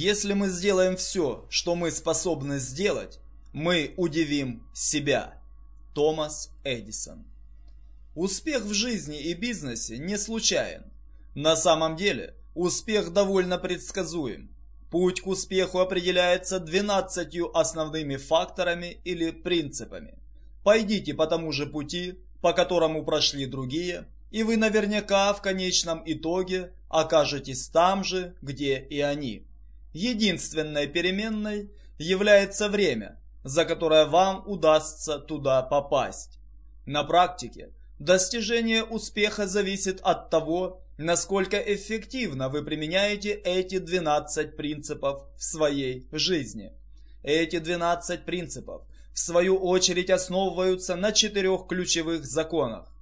Если мы сделаем все, что мы способны сделать, мы удивим себя. Томас Эдисон Успех в жизни и бизнесе не случайен. На самом деле, успех довольно предсказуем. Путь к успеху определяется 12 основными факторами или принципами. Пойдите по тому же пути, по которому прошли другие, и вы наверняка в конечном итоге окажетесь там же, где и они. Единственной переменной является время, за которое вам удастся туда попасть. На практике достижение успеха зависит от того, насколько эффективно вы применяете эти 12 принципов в своей жизни. Эти 12 принципов, в свою очередь, основываются на четырех ключевых законах.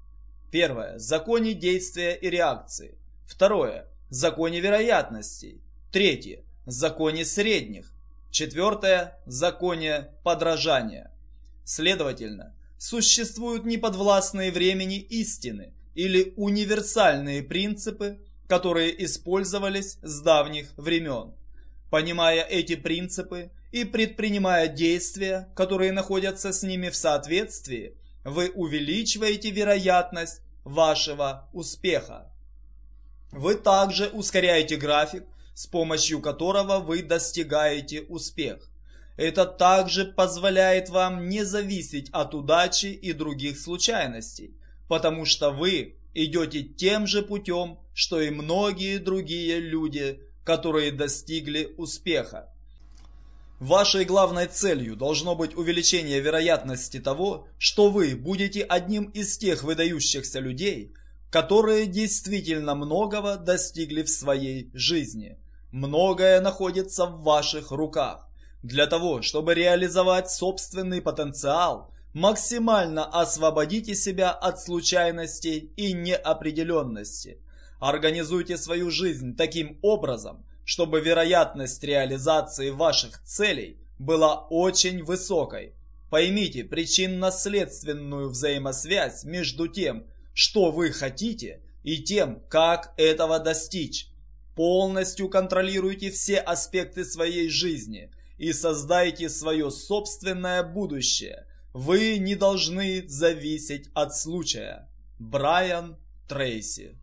Первое – законе действия и реакции. Второе – законе вероятностей. Третье законе средних. Четвертое – законе подражания. Следовательно, существуют неподвластные времени истины или универсальные принципы, которые использовались с давних времен. Понимая эти принципы и предпринимая действия, которые находятся с ними в соответствии, вы увеличиваете вероятность вашего успеха. Вы также ускоряете график с помощью которого вы достигаете успех. Это также позволяет вам не зависеть от удачи и других случайностей, потому что вы идете тем же путем, что и многие другие люди, которые достигли успеха. Вашей главной целью должно быть увеличение вероятности того, что вы будете одним из тех выдающихся людей, которые действительно многого достигли в своей жизни – Многое находится в ваших руках. Для того, чтобы реализовать собственный потенциал, максимально освободите себя от случайностей и неопределенности. Организуйте свою жизнь таким образом, чтобы вероятность реализации ваших целей была очень высокой. Поймите причинно-следственную взаимосвязь между тем, что вы хотите, и тем, как этого достичь. Полностью контролируйте все аспекты своей жизни и создайте свое собственное будущее. Вы не должны зависеть от случая. Брайан Трейси